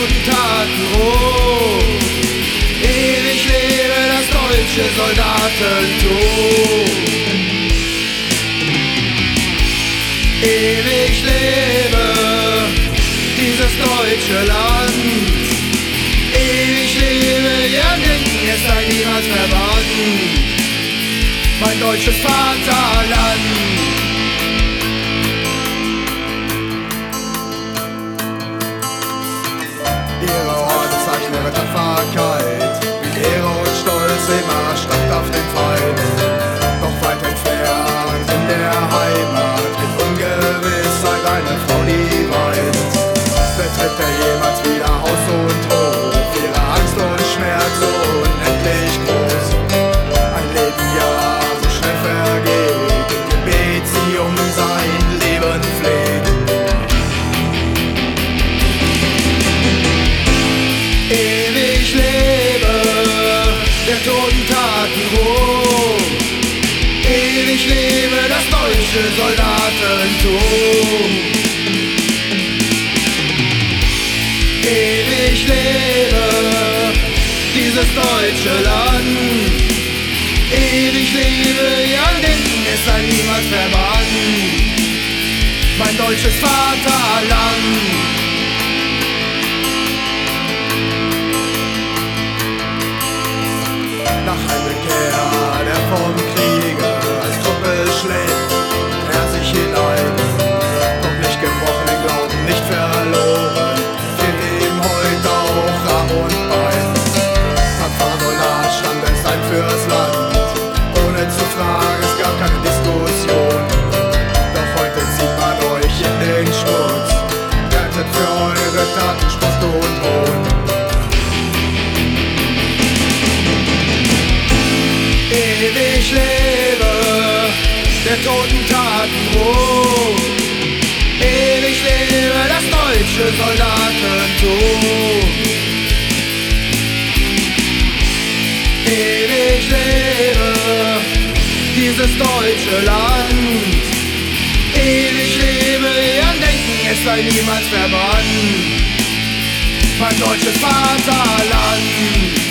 guten Taten Rom. Ewig lebe das deutsche Soldatentum. Ewig lebe dieses deutsche Land. Ewig lebe, ja, denken es sei niemals verbannt. Mein deutsches Vaterland. Deutsche Soldatentum. Ewig lebe dieses deutsche Land. Ewig lebe, ja denken, es sei niemals verbannt. Mein deutsches Vaterland. Nach Heimkehr, Ewig lebe der toten Taten Ruhm. Ewig lebe das deutsche Soldatentum. Ewig lebe dieses deutsche Land. Ewig lebe ihr Denken, es sei niemals verbannt. Mein deutsches Vaterland.